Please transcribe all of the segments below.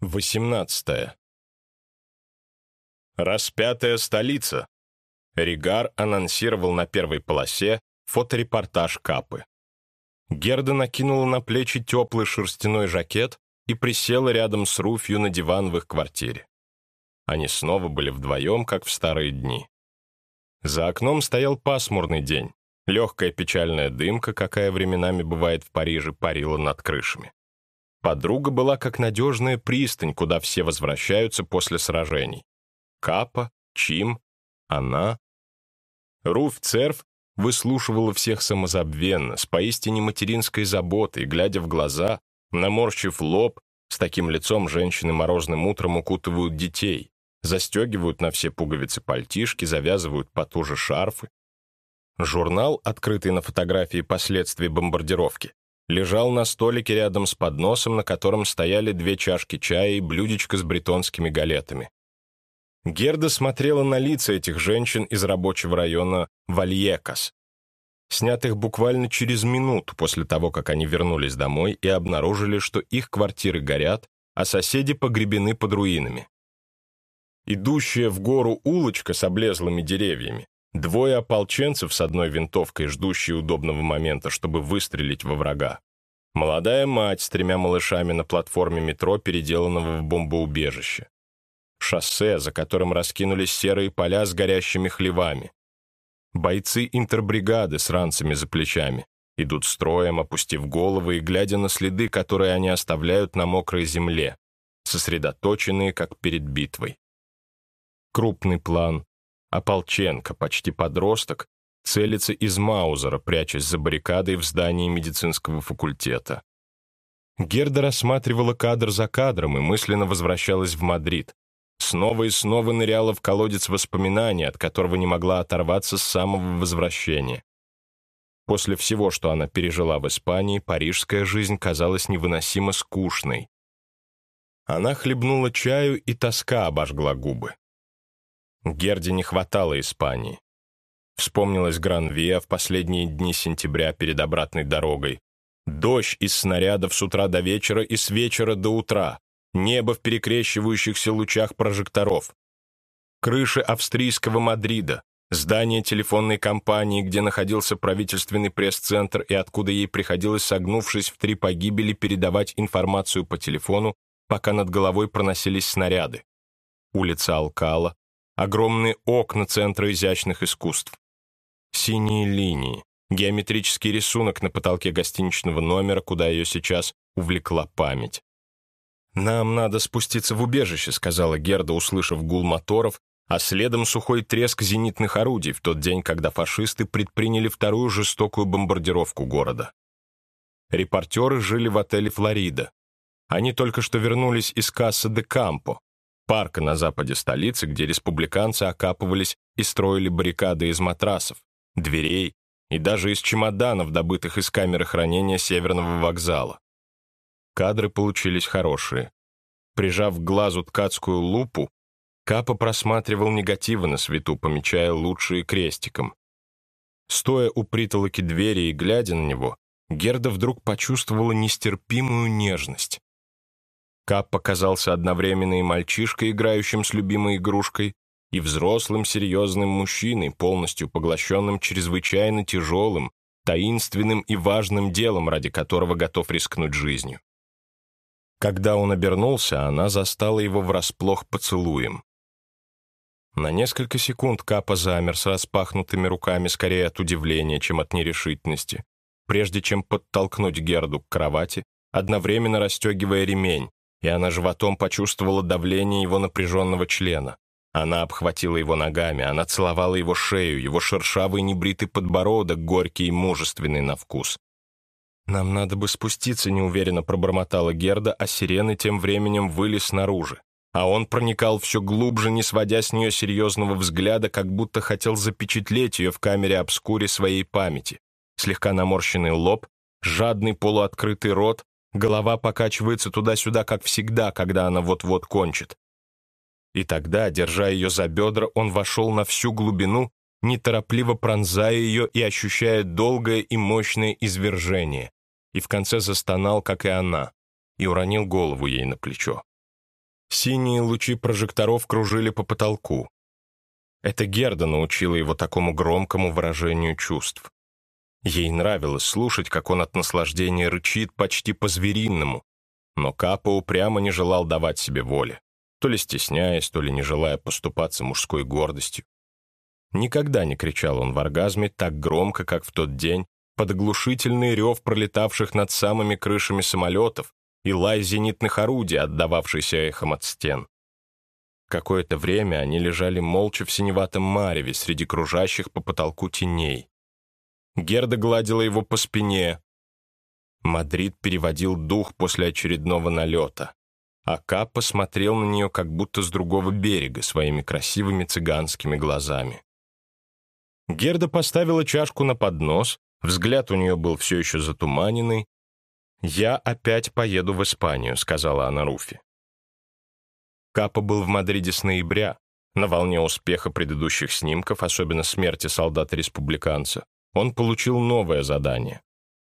18. Распятая столица. Ригар анонсировал на первой полосе фоторепортаж Капы. Герда накинула на плечи теплый шерстяной жакет и присела рядом с Руфью на диван в их квартире. Они снова были вдвоем, как в старые дни. За окном стоял пасмурный день. Легкая печальная дымка, какая временами бывает в Париже, парила над крышами. Подруга была как надежная пристань, куда все возвращаются после сражений. Капа, Чим, она. Руф Церф выслушивала всех самозабвенно, с поистине материнской заботой, глядя в глаза, наморщив лоб, с таким лицом женщины морозным утром укутывают детей, застегивают на все пуговицы пальтишки, завязывают потуже шарфы. Журнал, открытый на фотографии последствий бомбардировки, лежал на столике рядом с подносом, на котором стояли две чашки чая и блюдечко с бретонскими галетами. Герда смотрела на лица этих женщин из рабочего района Вальекас, снятых буквально через минуту после того, как они вернулись домой и обнаружили, что их квартиры горят, а соседи погребены под руинами. Идущая в гору улочка с облезлыми деревьями Двое ополченцев с одной винтовкой, ждущие удобного момента, чтобы выстрелить во врага. Молодая мать с тремя малышами на платформе метро, переделанного в бомбоубежище. Шоссе, за которым раскинулись серые поля с горящими хлевами. Бойцы интербригады с ранцами за плечами идут строем, опустив головы и глядя на следы, которые они оставляют на мокрой земле, сосредоточенные, как перед битвой. Крупный план, Ополченко, почти подросток, целится из Маузера, прячась за баррикадой в здании медицинского факультета. Герда рассматривала кадр за кадром и мысленно возвращалась в Мадрид. Снова и снова ныряла в колодец воспоминаний, от которого не могла оторваться с самого возвращения. После всего, что она пережила в Испании, парижская жизнь казалась невыносимо скучной. Она хлебнула чаю, и тоска обожгла губы. Герде не хватало Испании. Вспомнилась Гранвия в последние дни сентября перед обратной дорогой. Дождь из снарядов с утра до вечера и с вечера до утра. Небо в перекрещивающихся лучах прожекторов. Крыши австрийского Мадрида. Здание телефонной компании, где находился правительственный пресс-центр и откуда ей приходилось, согнувшись в три погибели, передавать информацию по телефону, пока над головой проносились снаряды. Улица Алкала, огромные окна Центра изящных искусств, синие линии, геометрический рисунок на потолке гостиничного номера, куда ее сейчас увлекла память. «Нам надо спуститься в убежище», — сказала Герда, услышав гул моторов, а следом сухой треск зенитных орудий в тот день, когда фашисты предприняли вторую жестокую бомбардировку города. Репортеры жили в отеле «Флорида». Они только что вернулись из Касса де Кампо, парка на западе столицы, где республиканцы окапывались и строили баррикады из матрасов, дверей и даже из чемоданов, добытых из камеры хранения Северного вокзала. Кадры получились хорошие. Прижав к глазу ткацкую лупу, Капа просматривал негативы на свету, помечая лучшие крестиком. Стоя у притолоки двери и глядя на него, Герда вдруг почувствовала нестерпимую нежность. Кап показался одновременно и мальчишкой, играющим с любимой игрушкой, и взрослым серьезным мужчиной, полностью поглощенным чрезвычайно тяжелым, таинственным и важным делом, ради которого готов рискнуть жизнью. Когда он обернулся, она застала его врасплох поцелуем. На несколько секунд Капа замер с распахнутыми руками скорее от удивления, чем от нерешительности, прежде чем подтолкнуть Герду к кровати, одновременно расстегивая ремень, и она животом почувствовала давление его напряженного члена. Она обхватила его ногами, она целовала его шею, его шершавый небритый подбородок, горький и мужественный на вкус. «Нам надо бы спуститься», — неуверенно пробормотала Герда, а сирены тем временем вылез снаружи. А он проникал все глубже, не сводя с нее серьезного взгляда, как будто хотел запечатлеть ее в камере обскуре своей памяти. Слегка наморщенный лоб, жадный полуоткрытый рот, Голова покачивается туда-сюда, как всегда, когда она вот-вот кончит. И тогда, держа ее за бедра, он вошел на всю глубину, неторопливо пронзая ее и ощущая долгое и мощное извержение, и в конце застонал, как и она, и уронил голову ей на плечо. Синие лучи прожекторов кружили по потолку. Это Герда научила его такому громкому выражению чувств. Ей нравилось слушать, как он от наслаждения рычит почти по-звериному, но Капа упрямо не желал давать себе воли, то ли стесняясь, то ли не желая поступаться мужской гордостью. Никогда не кричал он в оргазме так громко, как в тот день, под оглушительный рев пролетавших над самыми крышами самолетов и лай зенитных орудий, отдававшийся эхом от стен. Какое-то время они лежали молча в синеватом мареве среди кружащих по потолку теней. Герда гладила его по спине. Мадрид переводил дух после очередного налета. А Капа смотрел на нее как будто с другого берега своими красивыми цыганскими глазами. Герда поставила чашку на поднос, взгляд у нее был все еще затуманенный. «Я опять поеду в Испанию», — сказала она Руфи. Капа был в Мадриде с ноября, на волне успеха предыдущих снимков, особенно смерти солдата-республиканца. Он получил новое задание.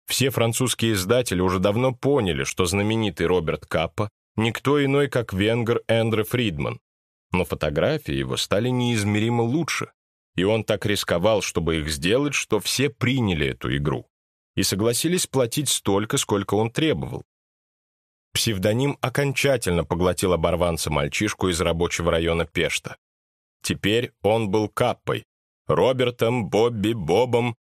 Все французские издатели уже давно поняли, что знаменитый Роберт Каппа никто иной, как венгер Эндре Фридман. Но фотографии его стали неизмеримо лучше, и он так рисковал, чтобы их сделать, что все приняли эту игру и согласились платить столько, сколько он требовал. Псевдоним окончательно поглотил оборванца мальчишку из рабочего района Пешта. Теперь он был Каппой, Робертом, Бобби, Бобом.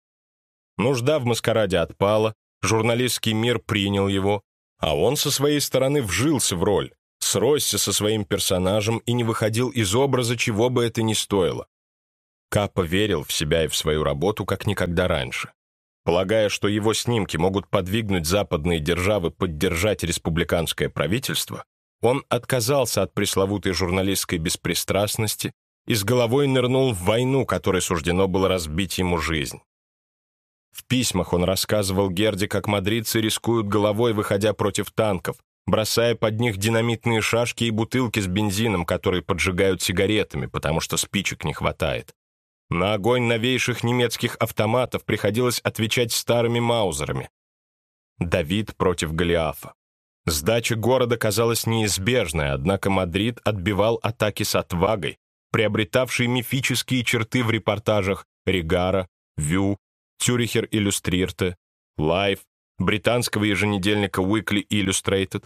Нужда в маскараде отпала, журналистский мир принял его, а он со своей стороны вжился в роль, сросся со своим персонажем и не выходил из образа, чего бы это ни стоило. Капа верил в себя и в свою работу, как никогда раньше. Полагая, что его снимки могут подвигнуть западные державы поддержать республиканское правительство, он отказался от пресловутой журналистской беспристрастности и с головой нырнул в войну, которой суждено было разбить ему жизнь. В письмах он рассказывал Герде, как мадридцы рискуют головой, выходя против танков, бросая под них динамитные шашки и бутылки с бензином, которые поджигают сигаретами, потому что спичек не хватает. На огонь новейших немецких автоматов приходилось отвечать старыми маузерами. Давид против Голиафа. Сдача города казалась неизбежной, однако Мадрид отбивал атаки с отвагой, приобретавшей мифические черты в репортажах Регара, Vu, Zürcher Illustrierte, Life, британского еженедельника Weekly Illustrated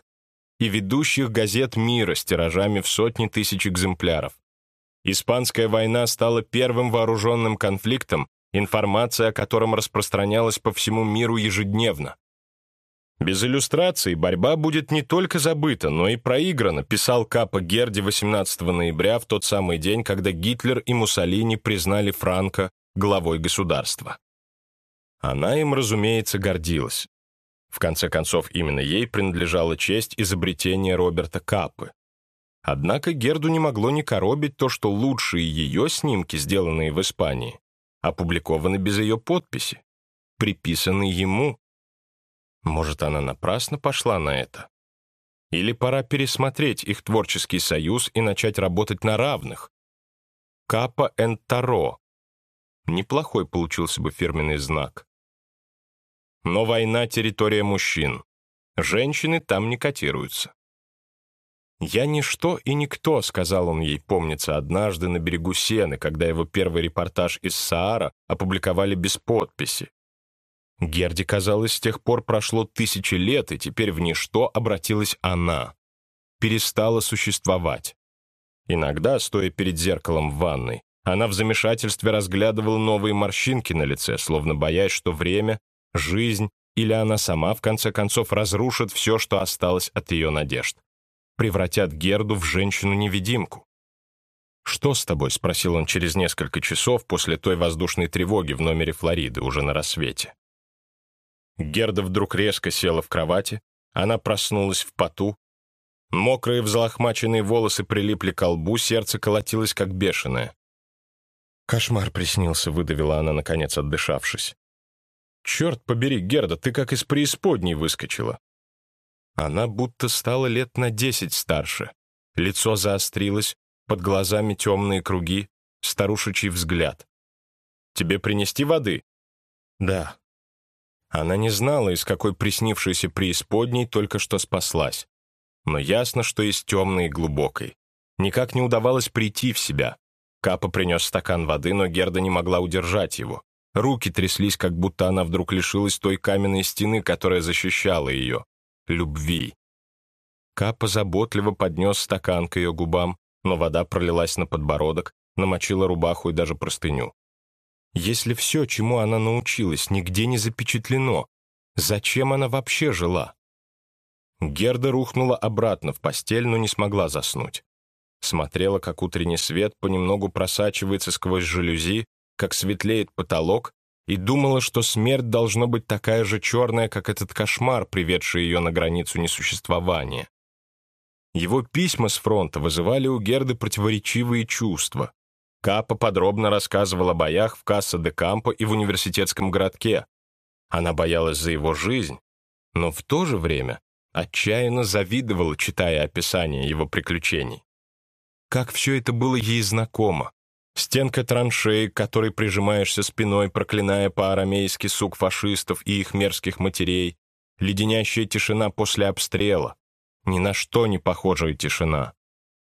и ведущих газет мира с тиражами в сотни тысяч экземпляров. Испанская война стала первым вооруженным конфликтом, информация о котором распространялась по всему миру ежедневно. Без иллюстраций борьба будет не только забыта, но и проиграна, писал Капа Герде 18 ноября в тот самый день, когда Гитлер и Муссолини признали Франко главой государства. Она им, разумеется, гордилась. В конце концов, именно ей принадлежала честь изобретения Роберта Каппы. Однако Герду не могло не коробить то, что лучшие ее снимки, сделанные в Испании, опубликованы без ее подписи, приписаны ему. Может, она напрасно пошла на это? Или пора пересмотреть их творческий союз и начать работать на равных? Капа Таро. Неплохой получился бы фирменный знак. Но война — территория мужчин. Женщины там не котируются. «Я ничто и никто», — сказал он ей, помнится, однажды на берегу Сены, когда его первый репортаж из Саара опубликовали без подписи. Герде, казалось, с тех пор прошло тысячи лет, и теперь в ничто обратилась она. Перестала существовать. Иногда, стоя перед зеркалом в ванной, она в замешательстве разглядывала новые морщинки на лице, словно боясь, что время, жизнь или она сама, в конце концов, разрушит все, что осталось от ее надежд превратят Герду в женщину-невидимку. «Что с тобой?» — спросил он через несколько часов после той воздушной тревоги в номере Флориды, уже на рассвете. Герда вдруг резко села в кровати, она проснулась в поту. Мокрые взлохмаченные волосы прилипли к лбу, сердце колотилось как бешеное. «Кошмар приснился», — выдавила она, наконец отдышавшись. «Черт побери, Герда, ты как из преисподней выскочила. Она будто стала лет на десять старше. Лицо заострилось, под глазами темные круги, старушечий взгляд. «Тебе принести воды?» «Да». Она не знала, из какой приснившейся преисподней только что спаслась. но ясно, что есть темной и глубокой. Никак не удавалось прийти в себя. Капа принес стакан воды, но Герда не могла удержать его. Руки тряслись, как будто она вдруг лишилась той каменной стены, которая защищала ее. Любви. Капа заботливо поднес стакан к ее губам, но вода пролилась на подбородок, намочила рубаху и даже простыню. Если все, чему она научилась, нигде не запечатлено, зачем она вообще жила? Герда рухнула обратно в постель, но не смогла заснуть. Смотрела, как утренний свет понемногу просачивается сквозь жалюзи, как светлеет потолок, и думала, что смерть должно быть такая же черная, как этот кошмар, приведший ее на границу несуществования. Его письма с фронта вызывали у Герды противоречивые чувства. Капа подробно рассказывал о боях в Касса де Кампо и в университетском городке. Она боялась за его жизнь, но в то же время отчаянно завидовала, читая описание его приключений. Как все это было ей знакомо. Стенка траншеи, к которой прижимаешься спиной, проклиная по-арамейски сук фашистов и их мерзких матерей, леденящая тишина после обстрела, ни на что не похожая тишина,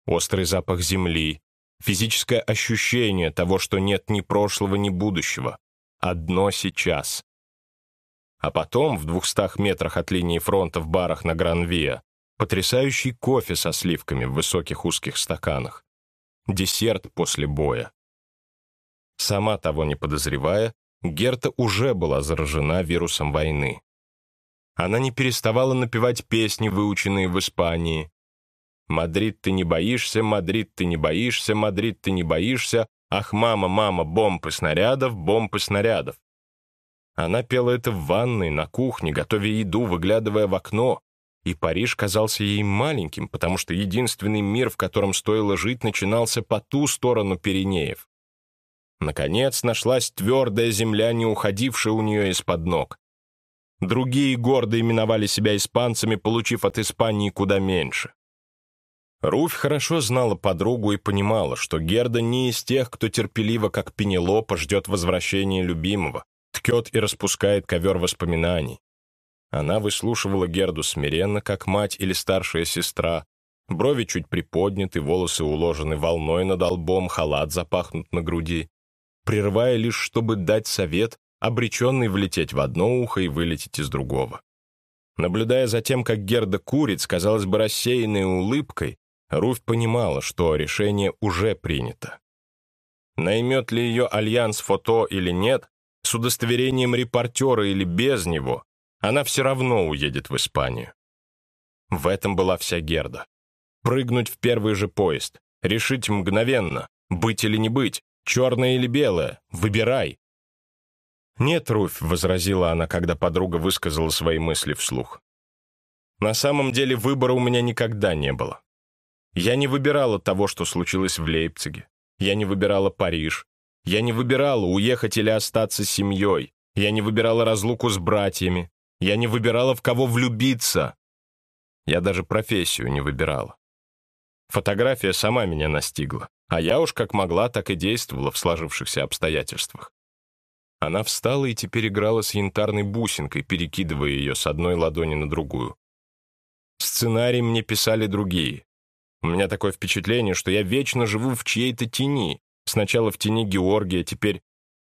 острый запах земли, физическое ощущение того, что нет ни прошлого, ни будущего, одно сейчас. А потом, в двухстах метрах от линии фронта в барах на Гранвиа, потрясающий кофе со сливками в высоких узких стаканах, десерт после боя. Сама того не подозревая, Герда уже была заражена вирусом войны. Она не переставала напевать песни, выученные в Испании. «Мадрид, ты не боишься, Мадрид, ты не боишься, Мадрид, ты не боишься, ах, мама, мама, бомб снарядов, бомб снарядов». Она пела это в ванной, на кухне, готовя еду, выглядывая в окно, и Париж казался ей маленьким, потому что единственный мир, в котором стоило жить, начинался по ту сторону Пиренеев. Наконец нашлась твердая земля, не уходившая у нее из-под ног. Другие гордо именовали себя испанцами, получив от Испании куда меньше. Руфь хорошо знала подругу и понимала, что Герда не из тех, кто терпеливо, как Пенелопа, ждет возвращения любимого, ткет и распускает ковер воспоминаний. Она выслушивала Герду смиренно, как мать или старшая сестра, брови чуть приподняты, волосы уложены волной над лбом, халат запахнут на груди прерывая лишь, чтобы дать совет, обреченный влететь в одно ухо и вылететь из другого. Наблюдая за тем, как Герда курит, казалось бы, рассеянной улыбкой, Руфь понимала, что решение уже принято. Наймет ли ее альянс фото или нет, с удостоверением репортера или без него, она все равно уедет в Испанию. В этом была вся Герда. Прыгнуть в первый же поезд, решить мгновенно, быть или не быть, Черное или белое? Выбирай!» «Нет, Руфь», — возразила она, когда подруга высказала свои мысли вслух. «На самом деле выбора у меня никогда не было. Я не выбирала того, что случилось в Лейпциге. Я не выбирала Париж. Я не выбирала, уехать или остаться с семьей. Я не выбирала разлуку с братьями. Я не выбирала, в кого влюбиться. Я даже профессию не выбирала. Фотография сама меня настигла. А я уж как могла, так и действовала в сложившихся обстоятельствах. Она встала и теперь играла с янтарной бусинкой, перекидывая ее с одной ладони на другую. Сценарий мне писали другие. У меня такое впечатление, что я вечно живу в чьей-то тени. Сначала в тени Георгия, теперь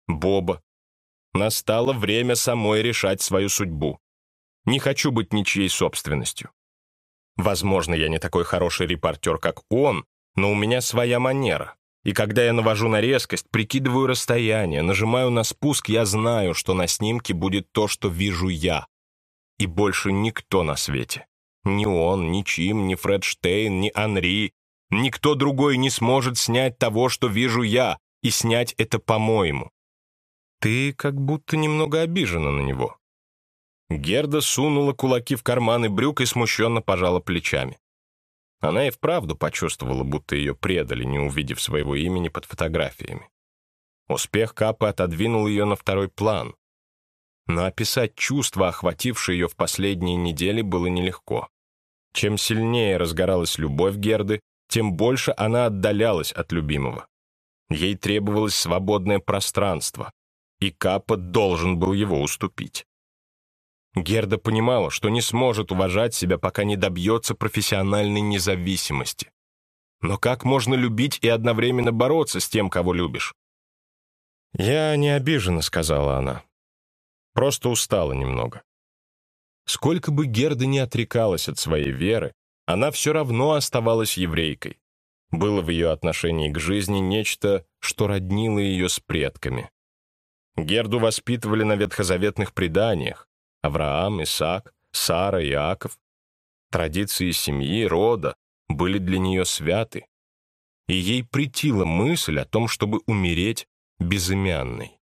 Боба. Настало время самой решать свою судьбу. Не хочу быть ничьей собственностью. Возможно, я не такой хороший репортер, как он, но у меня своя манера. И когда я навожу на резкость, прикидываю расстояние, нажимаю на спуск, я знаю, что на снимке будет то, что вижу я. И больше никто на свете. Ни он, ни Чим, ни Фред Штейн, ни Анри. Никто другой не сможет снять того, что вижу я, и снять это по-моему. Ты как будто немного обижена на него. Герда сунула кулаки в карманы брюк и смущенно пожала плечами. Она и вправду почувствовала, будто ее предали, не увидев своего имени под фотографиями. Успех Капы отодвинул ее на второй план. Но описать чувства, охватившие ее в последние недели, было нелегко. Чем сильнее разгоралась любовь Герды, тем больше она отдалялась от любимого. Ей требовалось свободное пространство, и Капа должен был его уступить. Герда понимала, что не сможет уважать себя, пока не добьется профессиональной независимости. Но как можно любить и одновременно бороться с тем, кого любишь? «Я не обижена», — сказала она. «Просто устала немного». Сколько бы Герда не отрекалась от своей веры, она все равно оставалась еврейкой. Было в ее отношении к жизни нечто, что роднило ее с предками. Герду воспитывали на ветхозаветных преданиях. Авраам, Исаак, Сара, Иаков. Традиции семьи, рода были для нее святы. И ей притила мысль о том, чтобы умереть безымянной.